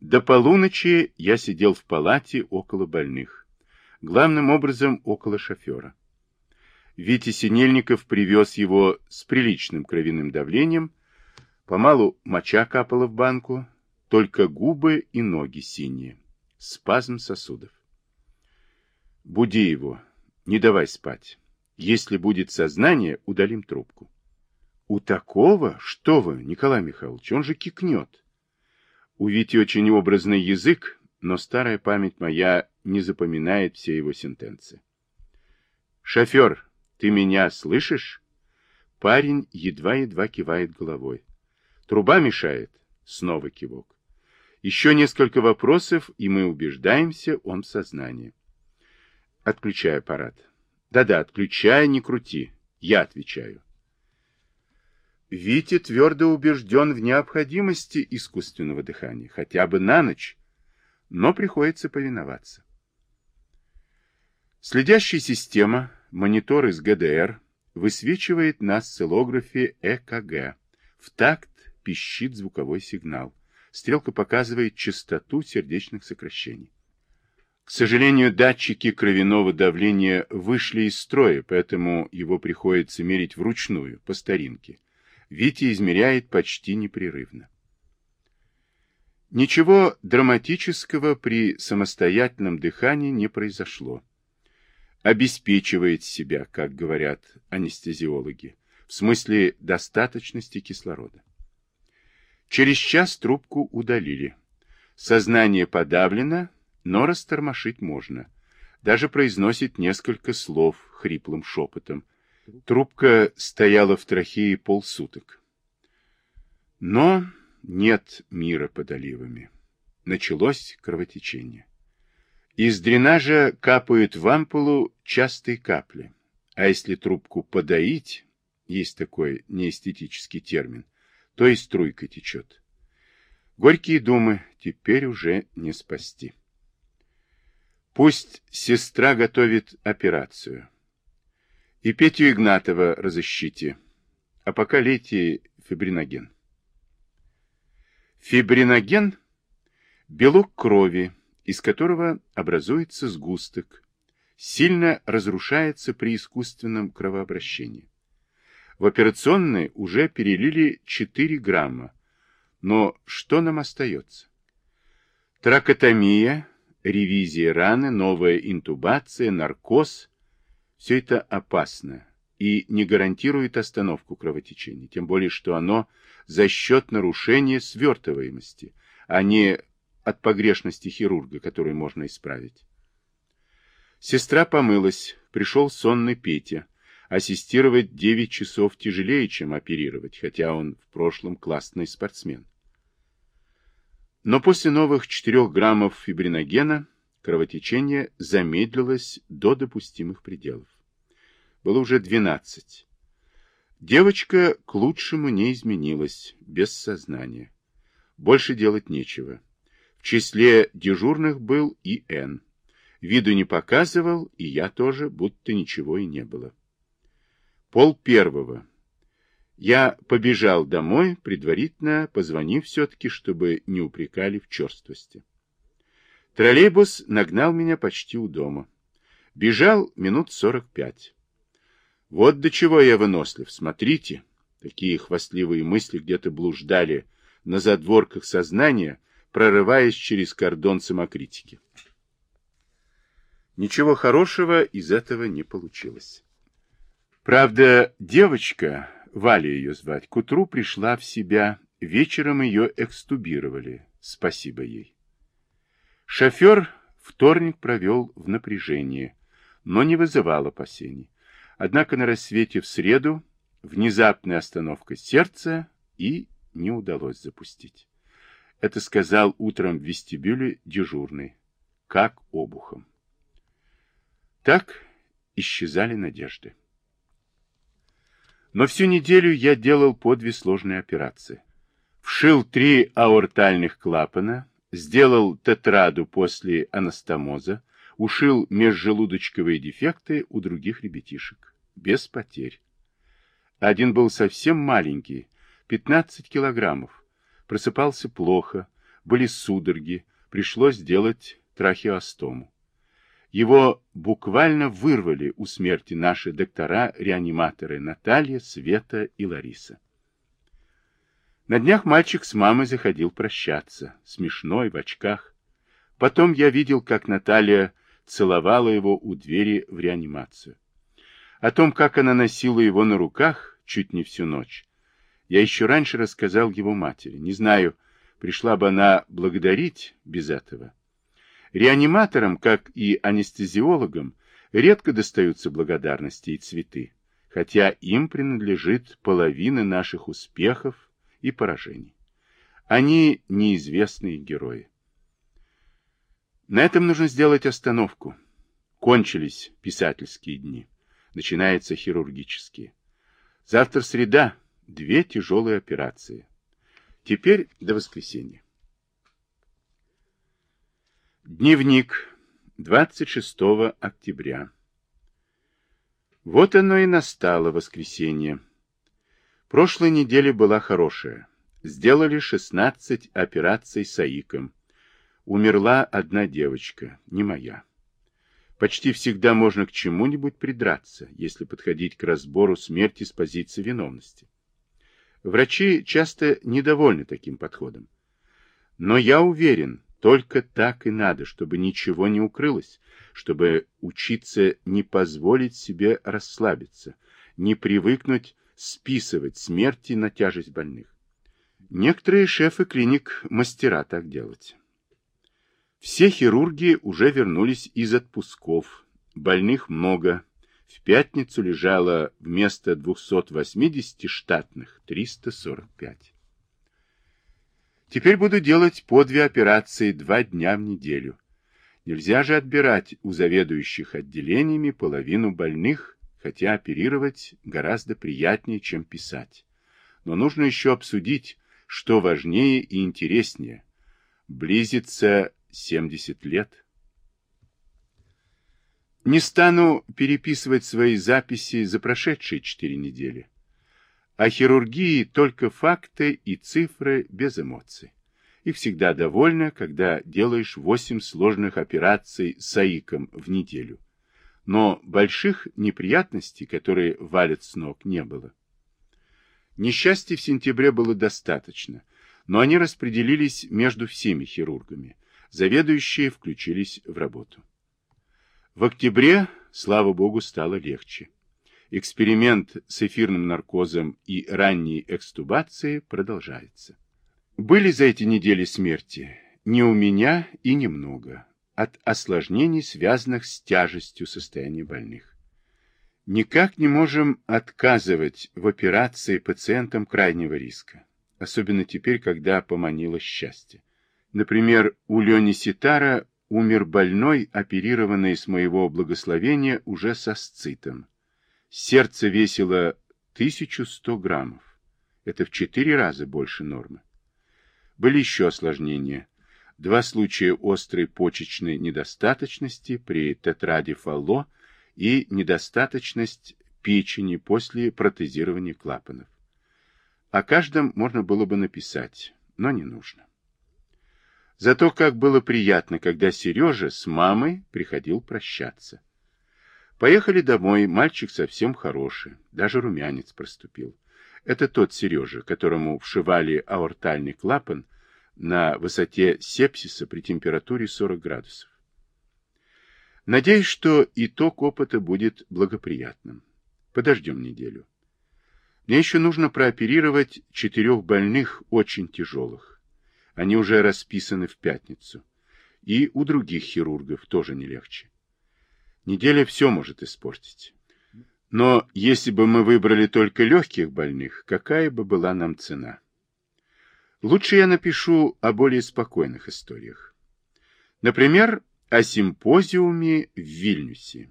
До полуночи я сидел в палате около больных. Главным образом около шофера. Витя Синельников привез его с приличным кровяным давлением. Помалу моча капала в банку, только губы и ноги синие. Спазм сосудов. Буди его, не давай спать. Если будет сознание, удалим трубку. У такого? Что вы, Николай Михайлович, он же кикнет. У Вити очень образный язык, но старая память моя не запоминает все его сентенции. «Шофер, ты меня слышишь?» Парень едва-едва кивает головой. «Труба мешает?» Снова кивок. Еще несколько вопросов, и мы убеждаемся, он в сознании. Отключай аппарат. Да-да, отключай, не крути. Я отвечаю. Витя твердо убежден в необходимости искусственного дыхания, хотя бы на ночь, но приходится повиноваться. Следящая система, монитор из ГДР, высвечивает на осциллографе ЭКГ. В такт пищит звуковой сигнал. Стрелка показывает частоту сердечных сокращений. К сожалению, датчики кровяного давления вышли из строя, поэтому его приходится мерить вручную, по старинке. Витя измеряет почти непрерывно. Ничего драматического при самостоятельном дыхании не произошло. Обеспечивает себя, как говорят анестезиологи, в смысле достаточности кислорода. Через час трубку удалили. Сознание подавлено, но растормошить можно. Даже произносит несколько слов хриплым шепотом, Трубка стояла в трахее полсуток. Но нет мира под оливами. Началось кровотечение. Из дренажа капают в ампулу частые капли. А если трубку подоить, есть такой неэстетический термин, то и струйка течет. Горькие думы теперь уже не спасти. Пусть сестра готовит операцию. И Петю Игнатова разыщите. А пока лейте фибриноген. Фибриноген – белок крови, из которого образуется сгусток, сильно разрушается при искусственном кровообращении. В операционной уже перелили 4 грамма, но что нам остается? Тракотомия, ревизия раны, новая интубация, наркоз – все это опасно и не гарантирует остановку кровотечения, тем более что оно за счет нарушения свертываемости, а не от погрешности хирурга, которую можно исправить. Сестра помылась, пришел сонный Петя. Ассистировать 9 часов тяжелее, чем оперировать, хотя он в прошлом классный спортсмен. Но после новых 4 граммов фибриногена кровотечение замедлилось до допустимых пределов. Было уже 12. Девочка к лучшему не изменилась, без сознания. Больше делать нечего. В числе дежурных был и Н. Виду не показывал, и я тоже, будто ничего и не было. Пол первого. Я побежал домой, предварительно позвонив все-таки, чтобы не упрекали в черствости. Троллейбус нагнал меня почти у дома. Бежал минут сорок пять. Вот до чего я вынослив, смотрите. Такие хвастливые мысли где-то блуждали на задворках сознания, прорываясь через кордон самокритики. Ничего хорошего из этого не получилось. Правда, девочка, Валя ее звать, к утру пришла в себя, вечером ее экстубировали, спасибо ей. Шофер вторник провел в напряжении, но не вызывал опасений. Однако на рассвете в среду внезапная остановка сердца и не удалось запустить. Это сказал утром в вестибюле дежурный, как обухом. Так исчезали надежды. Но всю неделю я делал по две сложные операции. Вшил три аортальных клапана, сделал тетраду после анастомоза, ушил межжелудочковые дефекты у других ребятишек без потерь. Один был совсем маленький, 15 килограммов, просыпался плохо, были судороги, пришлось делать трахеостому. Его буквально вырвали у смерти наши доктора-реаниматоры Наталья, Света и Лариса. На днях мальчик с мамой заходил прощаться, смешной, в очках. Потом я видел, как Наталья целовала его у двери в реанимацию. О том, как она носила его на руках чуть не всю ночь, я еще раньше рассказал его матери. Не знаю, пришла бы она благодарить без этого. Реаниматорам, как и анестезиологам, редко достаются благодарности и цветы, хотя им принадлежит половина наших успехов и поражений. Они неизвестные герои. На этом нужно сделать остановку. Кончились писательские дни. Начинаются хирургические. Завтра среда. Две тяжелые операции. Теперь до воскресенья. Дневник. 26 октября. Вот оно и настало воскресенье. Прошлая неделя была хорошая. Сделали 16 операций с АИКом. Умерла одна девочка, не моя. Почти всегда можно к чему-нибудь придраться, если подходить к разбору смерти с позиции виновности. Врачи часто недовольны таким подходом. Но я уверен, только так и надо, чтобы ничего не укрылось, чтобы учиться не позволить себе расслабиться, не привыкнуть списывать смерти на тяжесть больных. Некоторые шефы клиник мастера так делать. Все хирурги уже вернулись из отпусков. Больных много. В пятницу лежало вместо 280 штатных 345. Теперь буду делать по две операции два дня в неделю. Нельзя же отбирать у заведующих отделениями половину больных хотя оперировать гораздо приятнее, чем писать. Но нужно еще обсудить, что важнее и интереснее. Близится 70 лет. Не стану переписывать свои записи за прошедшие четыре недели. О хирургии только факты и цифры без эмоций. И всегда довольна, когда делаешь восемь сложных операций с АИКом в неделю но больших неприятностей, которые валят с ног, не было. Несчастья в сентябре было достаточно, но они распределились между всеми хирургами. Заведующие включились в работу. В октябре, слава богу, стало легче. Эксперимент с эфирным наркозом и ранней экстубацией продолжается. Были за эти недели смерти не у меня и немного от осложнений, связанных с тяжестью состояния больных. Никак не можем отказывать в операции пациентам крайнего риска, особенно теперь, когда поманило счастье. Например, у Лени Ситара умер больной, оперированный с моего благословения уже со сцитом. Сердце весило 1100 граммов. Это в четыре раза больше нормы. Были еще осложнения два случая острой почечной недостаточности при тетраде Фалло и недостаточность печени после протезирования клапанов. О каждом можно было бы написать, но не нужно. Зато как было приятно, когда Сережа с мамой приходил прощаться. Поехали домой, мальчик совсем хороший, даже румянец проступил. Это тот Сережа, которому вшивали аортальный клапан, на высоте сепсиса при температуре 40 градусов. Надеюсь, что итог опыта будет благоприятным. Подождем неделю. Мне еще нужно прооперировать четырех больных, очень тяжелых. Они уже расписаны в пятницу. И у других хирургов тоже не легче. Неделя все может испортить. Но если бы мы выбрали только легких больных, какая бы была нам цена? Лучше я напишу о более спокойных историях. Например, о симпозиуме в Вильнюсе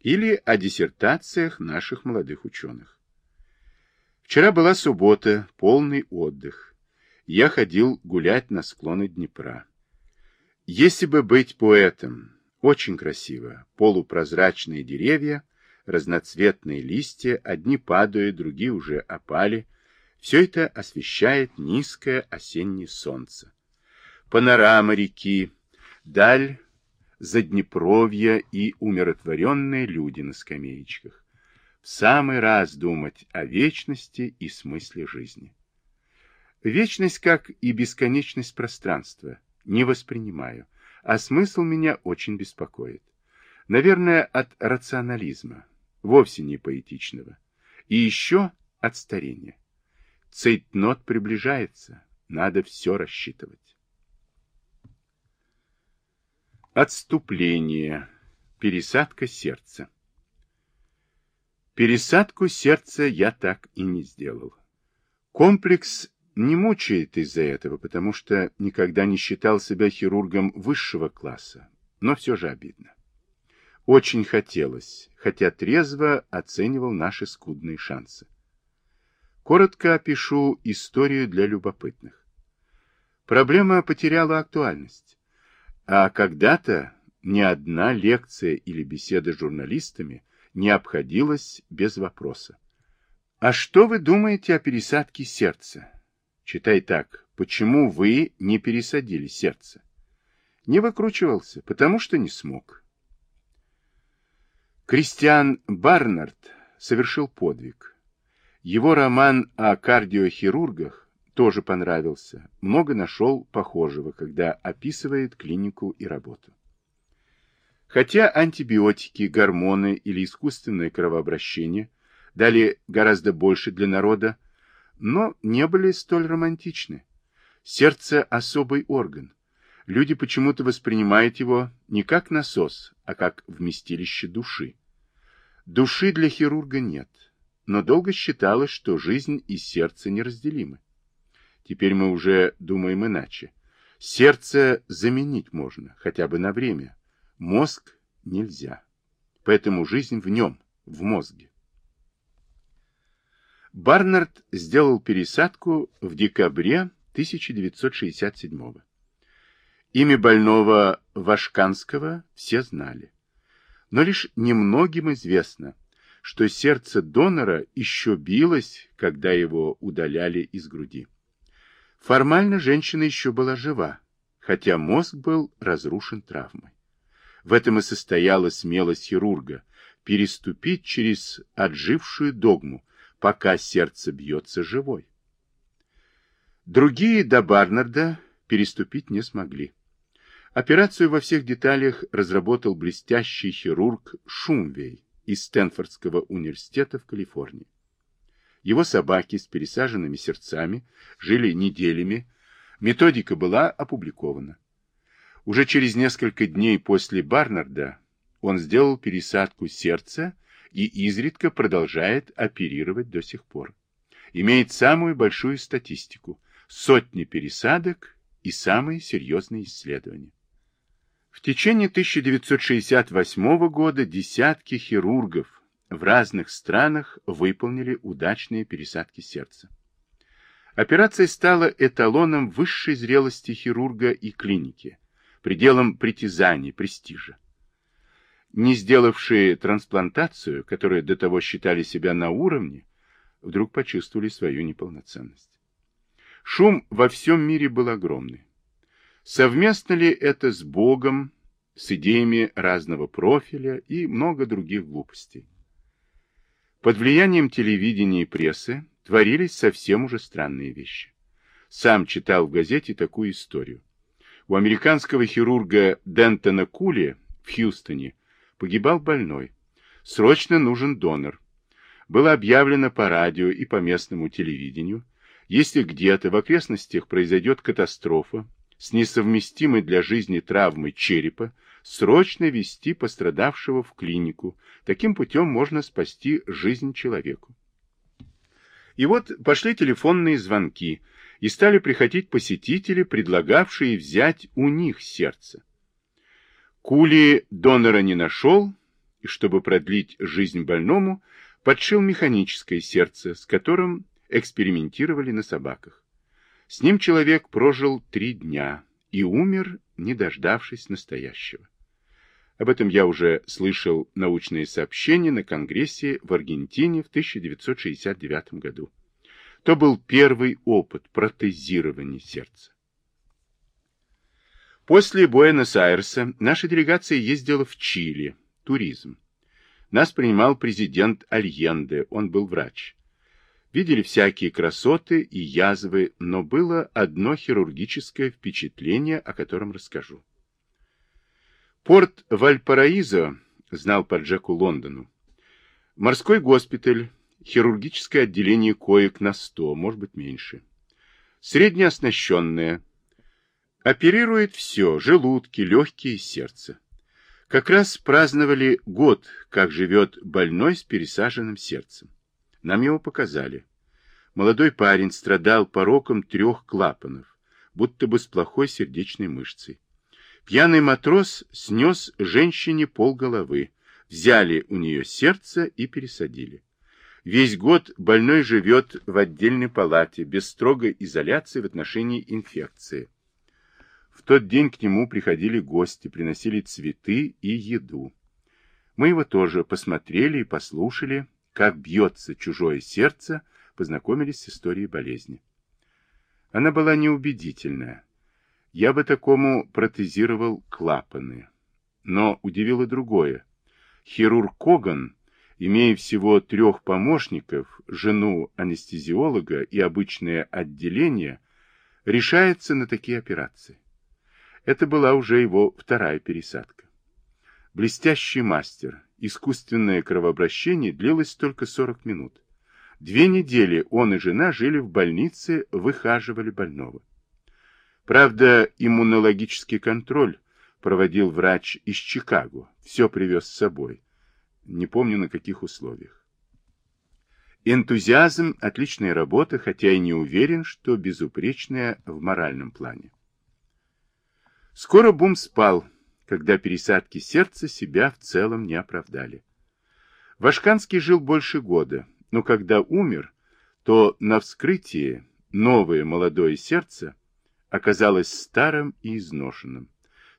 или о диссертациях наших молодых ученых. Вчера была суббота, полный отдых. Я ходил гулять на склоны Днепра. Если бы быть поэтом, очень красиво, полупрозрачные деревья, разноцветные листья, одни падают, другие уже опали, все это освещает низкое осеннее солнце. панорама реки, даль Заднепровья и умиротворенные люди на скамеечках. В самый раз думать о вечности и смысле жизни. Вечность, как и бесконечность пространства, не воспринимаю, а смысл меня очень беспокоит. Наверное, от рационализма, вовсе не поэтичного. И еще от старения. Цейтнот приближается, надо все рассчитывать. Отступление. Пересадка сердца. Пересадку сердца я так и не сделал. Комплекс не мучает из-за этого, потому что никогда не считал себя хирургом высшего класса, но все же обидно. Очень хотелось, хотя трезво оценивал наши скудные шансы. Коротко опишу историю для любопытных. Проблема потеряла актуальность. А когда-то ни одна лекция или беседа с журналистами не обходилась без вопроса. А что вы думаете о пересадке сердца? Читай так. Почему вы не пересадили сердце? Не выкручивался, потому что не смог. Кристиан Барнард совершил подвиг. Его роман о кардиохирургах тоже понравился. Много нашел похожего, когда описывает клинику и работу. Хотя антибиотики, гормоны или искусственное кровообращение дали гораздо больше для народа, но не были столь романтичны. Сердце – особый орган. Люди почему-то воспринимают его не как насос, а как вместилище души. Души для хирурга нет, но долго считалось, что жизнь и сердце неразделимы. Теперь мы уже думаем иначе. Сердце заменить можно, хотя бы на время. Мозг нельзя. Поэтому жизнь в нем, в мозге. Барнард сделал пересадку в декабре 1967 года. Имя больного Вашканского все знали. Но лишь немногим известно, что сердце донора еще билось, когда его удаляли из груди. Формально женщина еще была жива, хотя мозг был разрушен травмой. В этом и состояла смелость хирурга переступить через отжившую догму, пока сердце бьется живой. Другие до Барнарда переступить не смогли. Операцию во всех деталях разработал блестящий хирург Шумвей из Стэнфордского университета в Калифорнии. Его собаки с пересаженными сердцами жили неделями. Методика была опубликована. Уже через несколько дней после Барнарда он сделал пересадку сердца и изредка продолжает оперировать до сих пор. Имеет самую большую статистику – сотни пересадок и самые серьезные исследования. В течение 1968 года десятки хирургов в разных странах выполнили удачные пересадки сердца. Операция стала эталоном высшей зрелости хирурга и клиники, пределом притязаний, престижа. Не сделавшие трансплантацию, которые до того считали себя на уровне, вдруг почувствовали свою неполноценность. Шум во всем мире был огромный. Совместно ли это с Богом, с идеями разного профиля и много других глупостей? Под влиянием телевидения и прессы творились совсем уже странные вещи. Сам читал в газете такую историю. У американского хирурга Дентона Кули в Хьюстоне погибал больной. Срочно нужен донор. Было объявлено по радио и по местному телевидению, если где-то в окрестностях произойдет катастрофа с несовместимой для жизни травмой черепа, срочно вести пострадавшего в клинику. Таким путем можно спасти жизнь человеку. И вот пошли телефонные звонки, и стали приходить посетители, предлагавшие взять у них сердце. Кули донора не нашел, и чтобы продлить жизнь больному, подшил механическое сердце, с которым экспериментировали на собаках. С ним человек прожил три дня и умер, не дождавшись настоящего. Об этом я уже слышал научные сообщения на Конгрессе в Аргентине в 1969 году. То был первый опыт протезирования сердца. После Буэнос-Айреса наша делегация ездила в Чили, туризм. Нас принимал президент Альенде, он был врач. Видели всякие красоты и язвы, но было одно хирургическое впечатление, о котором расскажу. Порт Вальпараизо знал по Джеку Лондону. Морской госпиталь, хирургическое отделение коек на 100, может быть меньше. Среднеоснащенное. Оперирует все, желудки, легкие, сердце. Как раз праздновали год, как живет больной с пересаженным сердцем. Нам его показали. Молодой парень страдал пороком трех клапанов, будто бы с плохой сердечной мышцей. Пьяный матрос снес женщине полголовы, взяли у нее сердце и пересадили. Весь год больной живет в отдельной палате, без строгой изоляции в отношении инфекции. В тот день к нему приходили гости, приносили цветы и еду. Мы его тоже посмотрели и послушали, как бьется чужое сердце, познакомились с историей болезни. Она была неубедительная. Я бы такому протезировал клапаны. Но удивило другое. Хирург Коган, имея всего трех помощников, жену анестезиолога и обычное отделение, решается на такие операции. Это была уже его вторая пересадка. Блестящий мастер, искусственное кровообращение длилось только 40 минут. Две недели он и жена жили в больнице, выхаживали больного. Правда, иммунологический контроль проводил врач из Чикаго, все привез с собой. Не помню, на каких условиях. Энтузиазм, отличная работа, хотя и не уверен, что безупречная в моральном плане. Скоро Бум спал, когда пересадки сердца себя в целом не оправдали. Вашканский жил больше года, но когда умер, то на вскрытии новое молодое сердце оказалось старым и изношенным.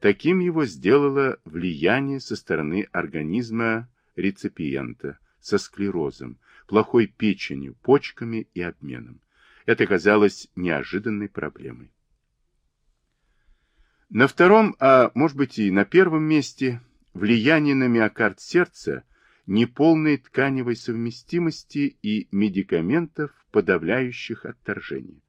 Таким его сделало влияние со стороны организма реципиента со склерозом, плохой печенью, почками и обменом. Это казалось неожиданной проблемой. На втором, а может быть и на первом месте, влияние на миокард сердца неполной тканевой совместимости и медикаментов, подавляющих отторжение.